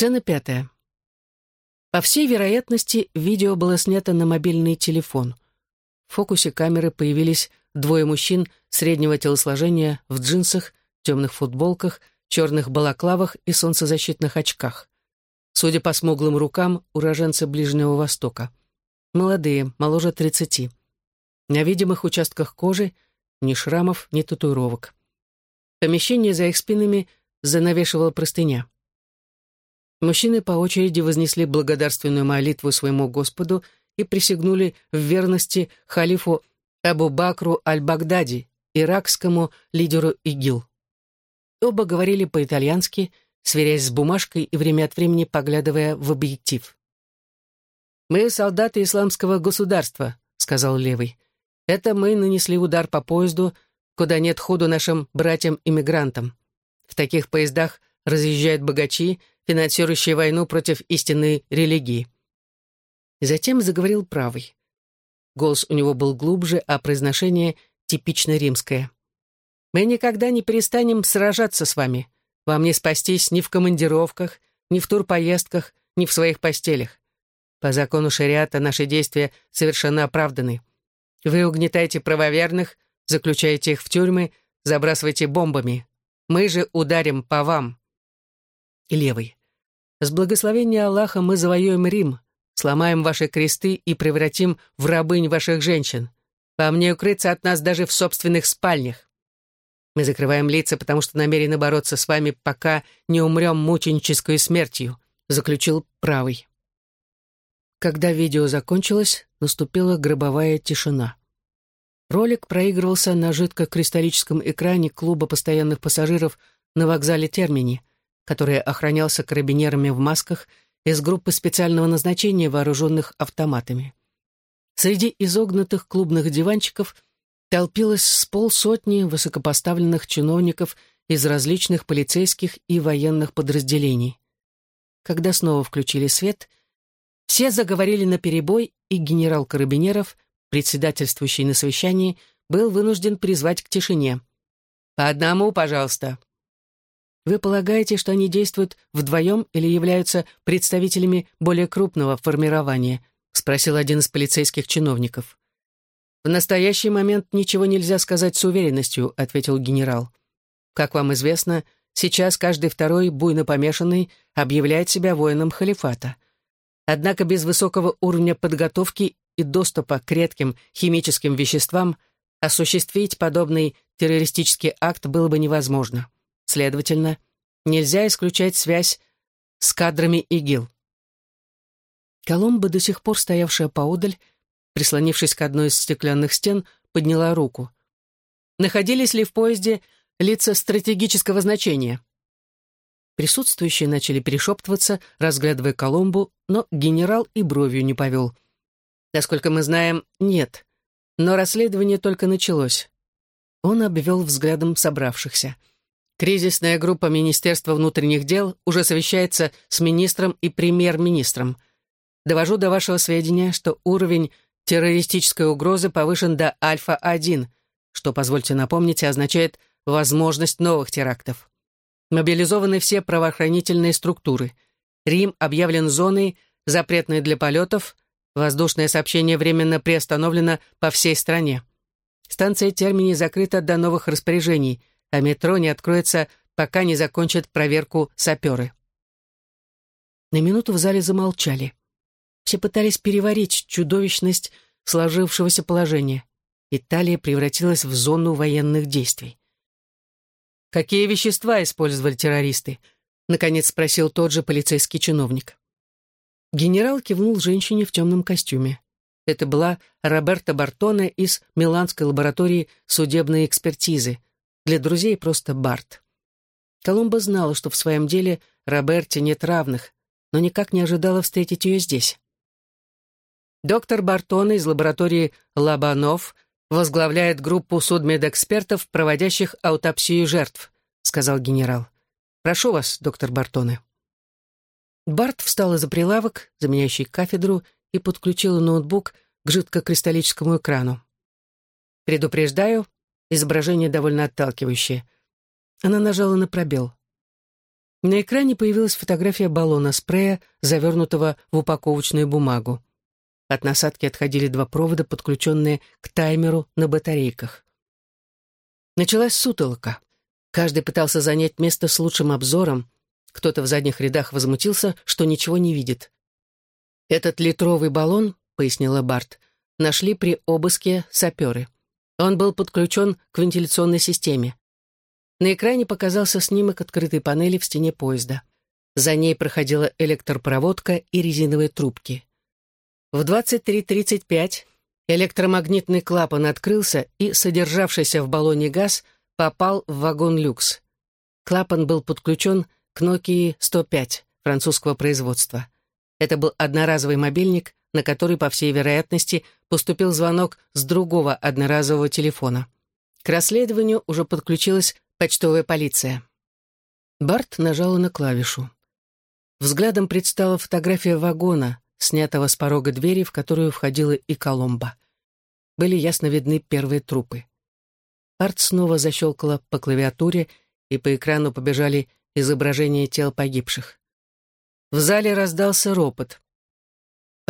Сцена пятая. По всей вероятности, видео было снято на мобильный телефон. В фокусе камеры появились двое мужчин среднего телосложения в джинсах, темных футболках, черных балаклавах и солнцезащитных очках. Судя по смуглым рукам, уроженцы Ближнего Востока. Молодые, моложе тридцати. На видимых участках кожи ни шрамов, ни татуировок. Помещение за их спинами занавешивала простыня. Мужчины по очереди вознесли благодарственную молитву своему Господу и присягнули в верности халифу Абу Бакру аль-Багдади, иракскому лидеру ИГИЛ. Оба говорили по-итальянски, сверяясь с бумажкой и время от времени поглядывая в объектив. «Мы солдаты исламского государства», — сказал левый. «Это мы нанесли удар по поезду, куда нет ходу нашим братьям-иммигрантам. В таких поездах разъезжают богачи, финансирующие войну против истинной религии». Затем заговорил правый. Голос у него был глубже, а произношение типично римское. «Мы никогда не перестанем сражаться с вами. Вам не спастись ни в командировках, ни в турпоездках, ни в своих постелях. По закону шариата наши действия совершенно оправданы. Вы угнетаете правоверных, заключаете их в тюрьмы, забрасываете бомбами. Мы же ударим по вам». И левый. «С благословения Аллаха мы завоюем Рим, сломаем ваши кресты и превратим в рабынь ваших женщин. Вам не укрыться от нас даже в собственных спальнях. Мы закрываем лица, потому что намерены бороться с вами, пока не умрем мученической смертью», — заключил правый. Когда видео закончилось, наступила гробовая тишина. Ролик проигрывался на жидкокристаллическом экране клуба постоянных пассажиров на вокзале Термини, который охранялся карабинерами в масках из группы специального назначения, вооруженных автоматами. Среди изогнутых клубных диванчиков толпилось с полсотни высокопоставленных чиновников из различных полицейских и военных подразделений. Когда снова включили свет, все заговорили на перебой, и генерал Карабинеров, председательствующий на совещании, был вынужден призвать к тишине. «По одному, пожалуйста», вы полагаете, что они действуют вдвоем или являются представителями более крупного формирования?» — спросил один из полицейских чиновников. «В настоящий момент ничего нельзя сказать с уверенностью», — ответил генерал. «Как вам известно, сейчас каждый второй буйно помешанный объявляет себя воином халифата. Однако без высокого уровня подготовки и доступа к редким химическим веществам осуществить подобный террористический акт было бы невозможно. Следовательно, нельзя исключать связь с кадрами ИГИЛ. Коломба, до сих пор стоявшая поодаль, прислонившись к одной из стеклянных стен, подняла руку. Находились ли в поезде лица стратегического значения? Присутствующие начали перешептываться, разглядывая Коломбу, но генерал и бровью не повел. Насколько мы знаем, нет. Но расследование только началось. Он обвел взглядом собравшихся. Кризисная группа Министерства внутренних дел уже совещается с министром и премьер-министром. Довожу до вашего сведения, что уровень террористической угрозы повышен до альфа-1, что, позвольте напомнить, означает возможность новых терактов. Мобилизованы все правоохранительные структуры. Рим объявлен зоной, запретной для полетов, воздушное сообщение временно приостановлено по всей стране. Станция термини закрыта до новых распоряжений – а метро не откроется, пока не закончат проверку саперы. На минуту в зале замолчали. Все пытались переварить чудовищность сложившегося положения. Италия превратилась в зону военных действий. «Какие вещества использовали террористы?» — наконец спросил тот же полицейский чиновник. Генерал кивнул женщине в темном костюме. Это была Роберта Бартоне из Миланской лаборатории судебной экспертизы — для друзей просто Барт. Колумба знала, что в своем деле Роберте нет равных, но никак не ожидала встретить ее здесь. Доктор Бартон из лаборатории Лабанов возглавляет группу судмедэкспертов, проводящих аутопсию жертв, сказал генерал. Прошу вас, доктор Бартоне. Барт встал из-за прилавок, заменяющий кафедру, и подключил ноутбук к жидкокристаллическому экрану. Предупреждаю, Изображение довольно отталкивающее. Она нажала на пробел. На экране появилась фотография баллона спрея, завернутого в упаковочную бумагу. От насадки отходили два провода, подключенные к таймеру на батарейках. Началась сутолока. Каждый пытался занять место с лучшим обзором. Кто-то в задних рядах возмутился, что ничего не видит. «Этот литровый баллон», — пояснила Барт, — «нашли при обыске саперы. Он был подключен к вентиляционной системе. На экране показался снимок открытой панели в стене поезда. За ней проходила электропроводка и резиновые трубки. В 23.35 электромагнитный клапан открылся, и содержавшийся в баллоне газ попал в вагон люкс. Клапан был подключен к Nokia 105 французского производства. Это был одноразовый мобильник, на который, по всей вероятности, поступил звонок с другого одноразового телефона. К расследованию уже подключилась почтовая полиция. Барт нажала на клавишу. Взглядом предстала фотография вагона, снятого с порога двери, в которую входила и Коломба. Были ясно видны первые трупы. Арт снова защелкала по клавиатуре, и по экрану побежали изображения тел погибших. В зале раздался ропот.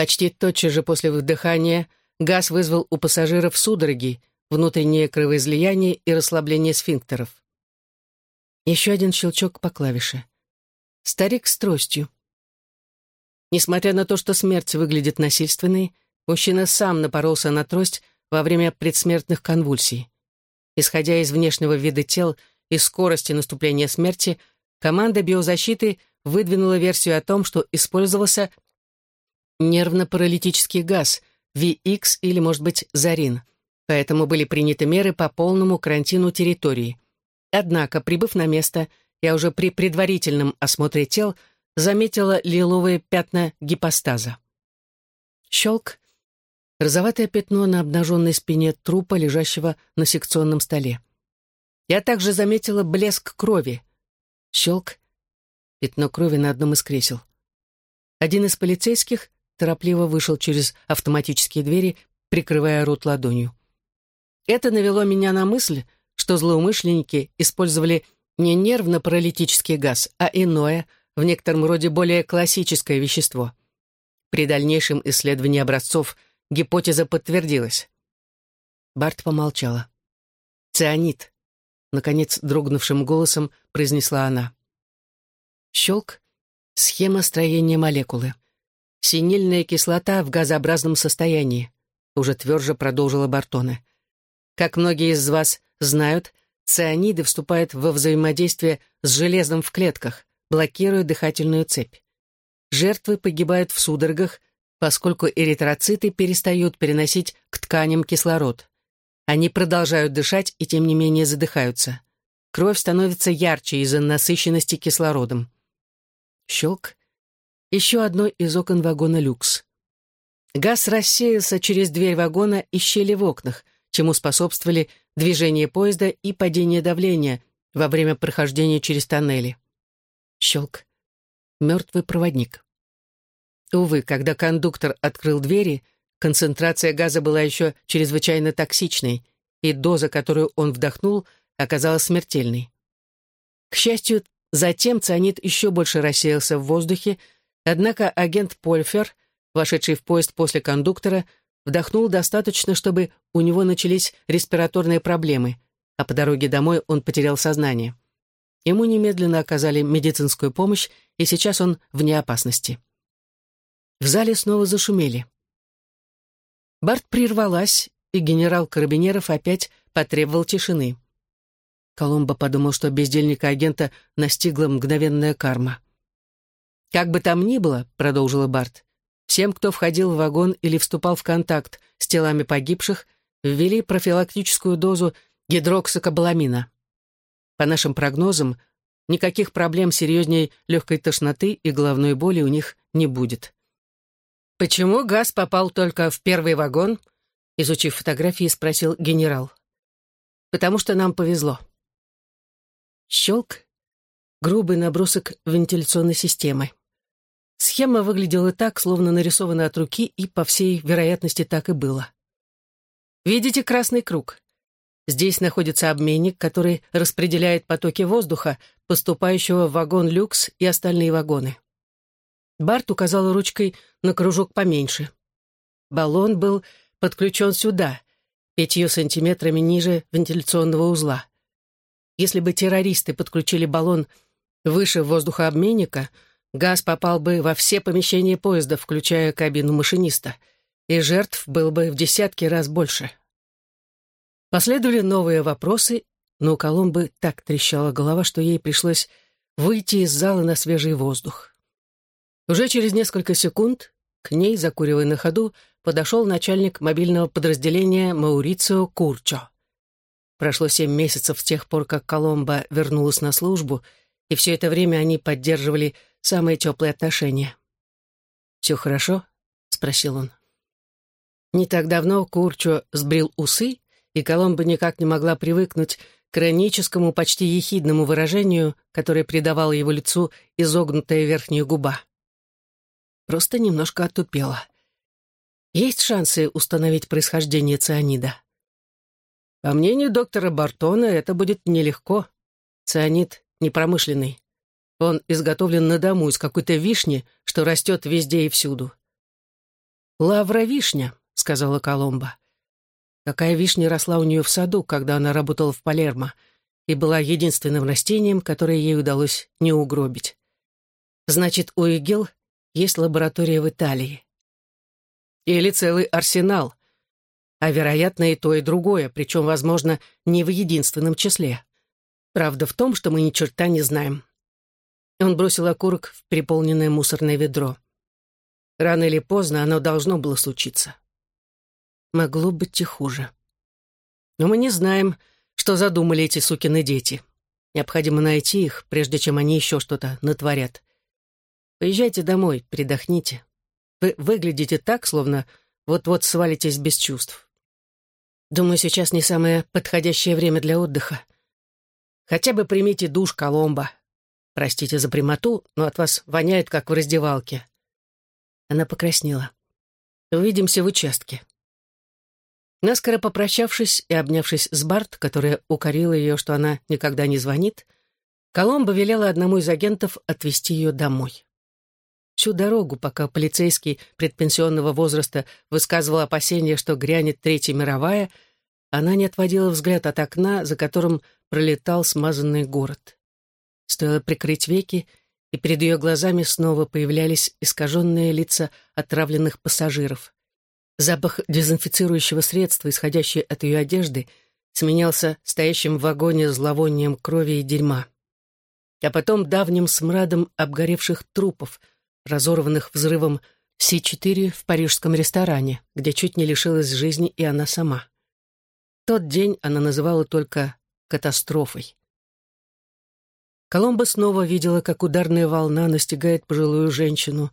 Почти тотчас же после выдыхания газ вызвал у пассажиров судороги, внутреннее кровоизлияние и расслабление сфинктеров. Еще один щелчок по клавише. Старик с тростью. Несмотря на то, что смерть выглядит насильственной, мужчина сам напоролся на трость во время предсмертных конвульсий. Исходя из внешнего вида тел и скорости наступления смерти, команда биозащиты выдвинула версию о том, что использовался нервно-паралитический газ, VX или, может быть, Зарин. Поэтому были приняты меры по полному карантину территории. Однако, прибыв на место, я уже при предварительном осмотре тел – заметила лиловые пятна гипостаза. Щелк. Розоватое пятно на обнаженной спине трупа, лежащего на секционном столе. Я также заметила блеск крови. Щелк. Пятно крови на одном из кресел. Один из полицейских торопливо вышел через автоматические двери, прикрывая рот ладонью. Это навело меня на мысль, что злоумышленники использовали не нервно-паралитический газ, а иное – в некотором роде более классическое вещество. При дальнейшем исследовании образцов гипотеза подтвердилась. Барт помолчала. «Цианид», — наконец дрогнувшим голосом произнесла она. Щелк. Схема строения молекулы. Синильная кислота в газообразном состоянии, уже тверже продолжила Бартоне. Как многие из вас знают, цианиды вступают во взаимодействие с железом в клетках, блокируя дыхательную цепь. Жертвы погибают в судорогах, поскольку эритроциты перестают переносить к тканям кислород. Они продолжают дышать и тем не менее задыхаются. Кровь становится ярче из-за насыщенности кислородом. Щелк. Еще одно из окон вагона «Люкс». Газ рассеялся через дверь вагона и щели в окнах, чему способствовали движение поезда и падение давления во время прохождения через тоннели. Щелк. Мертвый проводник. Увы, когда кондуктор открыл двери, концентрация газа была еще чрезвычайно токсичной, и доза, которую он вдохнул, оказалась смертельной. К счастью, затем цианид еще больше рассеялся в воздухе, однако агент Польфер, вошедший в поезд после кондуктора, вдохнул достаточно, чтобы у него начались респираторные проблемы, а по дороге домой он потерял сознание. Ему немедленно оказали медицинскую помощь, и сейчас он вне опасности. В зале снова зашумели. Барт прервалась, и генерал Карабинеров опять потребовал тишины. Коломбо подумал, что бездельника-агента настигла мгновенная карма. «Как бы там ни было», — продолжила Барт, «всем, кто входил в вагон или вступал в контакт с телами погибших, ввели профилактическую дозу гидроксикобаламина. По нашим прогнозам, никаких проблем серьезнее легкой тошноты и головной боли у них не будет. «Почему газ попал только в первый вагон?» Изучив фотографии, спросил генерал. «Потому что нам повезло». Щелк. Грубый набросок вентиляционной системы. Схема выглядела так, словно нарисована от руки, и, по всей вероятности, так и было. Видите красный круг? Здесь находится обменник, который распределяет потоки воздуха, поступающего в вагон «Люкс» и остальные вагоны. Барт указал ручкой на кружок поменьше. Баллон был подключен сюда, пятью сантиметрами ниже вентиляционного узла. Если бы террористы подключили баллон выше воздухообменника, газ попал бы во все помещения поезда, включая кабину машиниста, и жертв было бы в десятки раз больше. Последовали новые вопросы, но у Коломбы так трещала голова, что ей пришлось выйти из зала на свежий воздух. Уже через несколько секунд к ней, закуривая на ходу, подошел начальник мобильного подразделения Маурицио Курчо. Прошло семь месяцев с тех пор, как Коломба вернулась на службу, и все это время они поддерживали самые теплые отношения. «Все хорошо?» — спросил он. Не так давно Курчо сбрил усы и Коломба никак не могла привыкнуть к ироническому, почти ехидному выражению, которое придавало его лицу изогнутая верхняя губа. Просто немножко отупела. Есть шансы установить происхождение цианида? По мнению доктора Бартона, это будет нелегко. Цианид непромышленный. Он изготовлен на дому из какой-то вишни, что растет везде и всюду. «Лавра-вишня», — сказала Коломба. Такая вишня росла у нее в саду, когда она работала в Палермо, и была единственным растением, которое ей удалось не угробить. Значит, у ИГИЛ есть лаборатория в Италии. Или целый арсенал. А, вероятно, и то, и другое, причем, возможно, не в единственном числе. Правда в том, что мы ни черта не знаем. Он бросил окурок в переполненное мусорное ведро. Рано или поздно оно должно было случиться. Могло быть и хуже. Но мы не знаем, что задумали эти сукины дети. Необходимо найти их, прежде чем они еще что-то натворят. Поезжайте домой, передохните. Вы выглядите так, словно вот-вот свалитесь без чувств. Думаю, сейчас не самое подходящее время для отдыха. Хотя бы примите душ Коломбо. Простите за прямоту, но от вас воняет, как в раздевалке. Она покраснела. Увидимся в участке. Наскоро попрощавшись и обнявшись с Барт, которая укорила ее, что она никогда не звонит, Коломбо велела одному из агентов отвезти ее домой. Всю дорогу, пока полицейский предпенсионного возраста высказывал опасения, что грянет Третья мировая, она не отводила взгляд от окна, за которым пролетал смазанный город. Стоило прикрыть веки, и перед ее глазами снова появлялись искаженные лица отравленных пассажиров. Запах дезинфицирующего средства, исходящий от ее одежды, сменялся стоящим в вагоне зловонием крови и дерьма. А потом давним смрадом обгоревших трупов, разорванных взрывом С-4 в парижском ресторане, где чуть не лишилась жизни и она сама. Тот день она называла только катастрофой. Коломба снова видела, как ударная волна настигает пожилую женщину.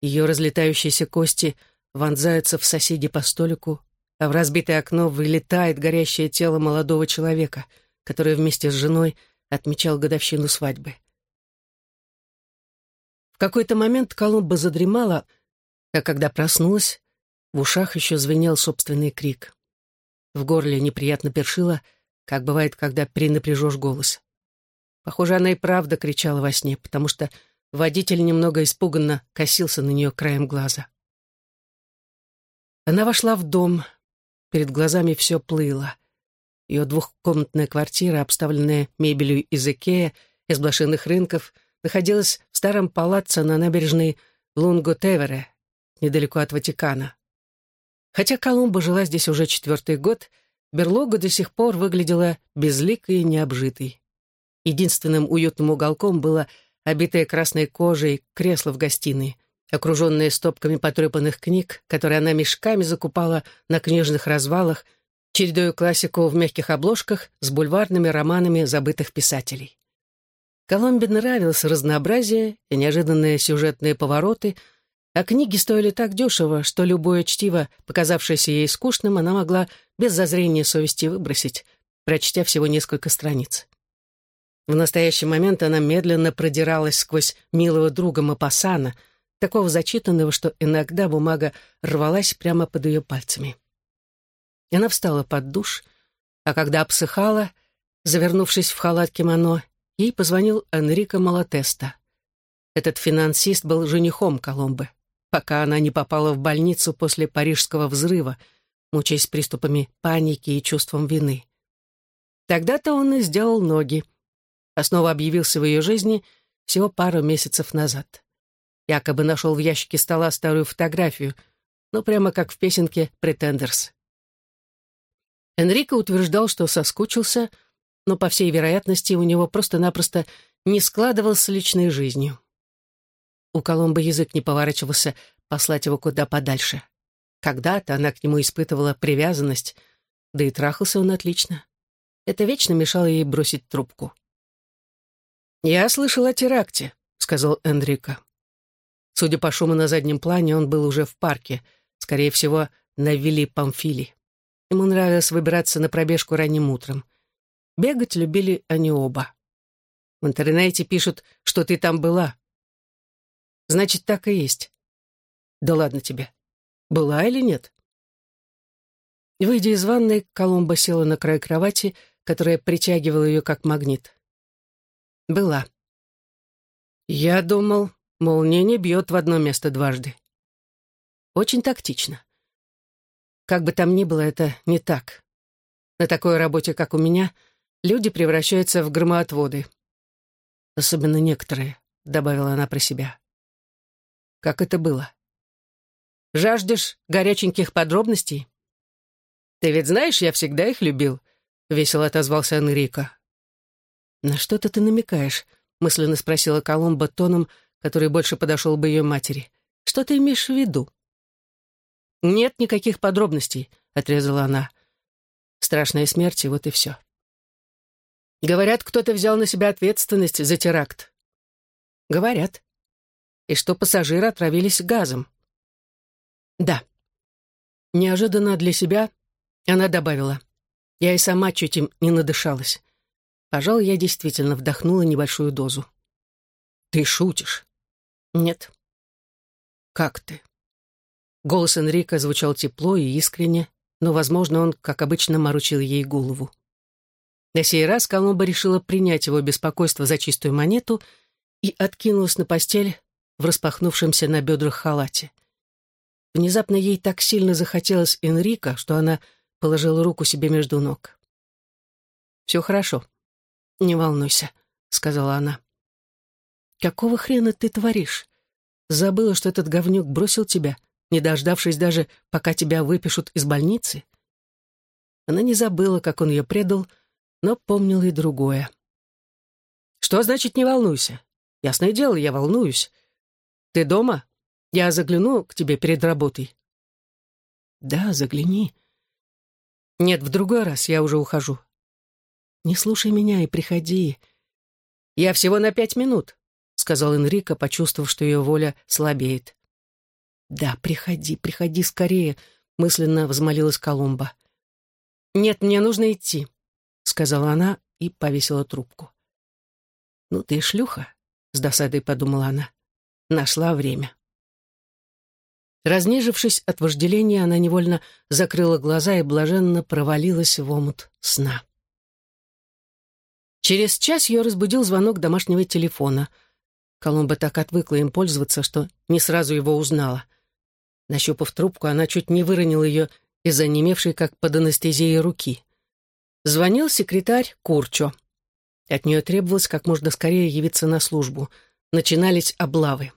Ее разлетающиеся кости — вонзаются в соседи по столику, а в разбитое окно вылетает горящее тело молодого человека, который вместе с женой отмечал годовщину свадьбы. В какой-то момент Колумба задремала, а когда проснулась, в ушах еще звенел собственный крик. В горле неприятно першило, как бывает, когда перенапряжешь голос. Похоже, она и правда кричала во сне, потому что водитель немного испуганно косился на нее краем глаза. Она вошла в дом. Перед глазами все плыло. Ее двухкомнатная квартира, обставленная мебелью из Икея, из блошиных рынков, находилась в старом палаццо на набережной Лунго-Тевере, недалеко от Ватикана. Хотя Колумба жила здесь уже четвертый год, берлога до сих пор выглядела безликой и необжитой. Единственным уютным уголком было обитое красной кожей кресло в гостиной — окруженная стопками потрепанных книг, которые она мешками закупала на книжных развалах, чередуя классику в мягких обложках с бульварными романами забытых писателей. Коломбе нравилось разнообразие и неожиданные сюжетные повороты, а книги стоили так дешево, что любое чтиво, показавшееся ей скучным, она могла без зазрения совести выбросить, прочтя всего несколько страниц. В настоящий момент она медленно продиралась сквозь милого друга Мапасана — такого зачитанного, что иногда бумага рвалась прямо под ее пальцами. И она встала под душ, А когда обсыхала, завернувшись в халат кимоно, ей позвонил Энрико Малатеста. Этот финансист был женихом Коломбы, пока она не попала в больницу после парижского взрыва, мучаясь приступами паники и чувством вины. Тогда-то он и сделал ноги, а снова объявился в ее жизни всего пару месяцев назад. Якобы нашел в ящике стола старую фотографию, ну прямо как в песенке «Претендерс». Энрико утверждал, что соскучился, но, по всей вероятности, у него просто-напросто не складывалось с личной жизнью. У Коломбы язык не поворачивался послать его куда подальше. Когда-то она к нему испытывала привязанность, да и трахался он отлично. Это вечно мешало ей бросить трубку. «Я слышал о теракте», — сказал Энрико. Судя по шуму на заднем плане, он был уже в парке, скорее всего, на Вилли Памфили. Ему нравилось выбираться на пробежку ранним утром. Бегать любили они оба. В интернете пишут, что ты там была. Значит, так и есть. Да ладно тебе. Была или нет? Выйдя из ванной, Коломба села на край кровати, которая притягивала ее как магнит. Была. Я думал, молния не бьет в одно место дважды. Очень тактично. Как бы там ни было, это не так. На такой работе, как у меня, люди превращаются в громоотводы. Особенно некоторые, — добавила она про себя. Как это было? Жаждешь горяченьких подробностей? Ты ведь знаешь, я всегда их любил, — весело отозвался Энрико. «На что-то ты намекаешь?» — мысленно спросила Коломба тоном, который больше подошел бы ее матери. «Что ты имеешь в виду?» «Нет никаких подробностей», — отрезала она. «Страшная смерть, и вот и все». «Говорят, кто-то взял на себя ответственность за теракт». «Говорят. И что пассажиры отравились газом». «Да». Неожиданно для себя она добавила. «Я и сама чуть им не надышалась. Пожалуй, я действительно вдохнула небольшую дозу. «Ты шутишь?» «Нет». «Как ты?» Голос Энрика звучал тепло и искренне, но, возможно, он, как обычно, морочил ей голову. На сей раз Коломба решила принять его беспокойство за чистую монету и откинулась на постель в распахнувшемся на бедрах халате. Внезапно ей так сильно захотелось Энрика, что она положила руку себе между ног. «Все хорошо», «Не волнуйся», — сказала она. «Какого хрена ты творишь? Забыла, что этот говнюк бросил тебя, не дождавшись даже, пока тебя выпишут из больницы?» Она не забыла, как он ее предал, но помнила и другое. «Что значит «не волнуйся»? Ясное дело, я волнуюсь. Ты дома? Я загляну к тебе перед работой». «Да, загляни». «Нет, в другой раз я уже ухожу. «Не слушай меня и приходи». «Я всего на пять минут», — сказал Энрико, почувствовав, что ее воля слабеет. «Да, приходи, приходи скорее», — мысленно взмолилась Колумба. «Нет, мне нужно идти», — сказала она и повесила трубку. «Ну ты шлюха», — с досадой подумала она. Нашла время. Разнежившись от вожделения, она невольно закрыла глаза и блаженно провалилась в омут сна. Через час ее разбудил звонок домашнего телефона. Коломба так отвыкла им пользоваться, что не сразу его узнала. Нащупав трубку, она чуть не выронила ее из-за немевшей, как под анестезией, руки. Звонил секретарь Курчо. От нее требовалось как можно скорее явиться на службу. Начинались облавы.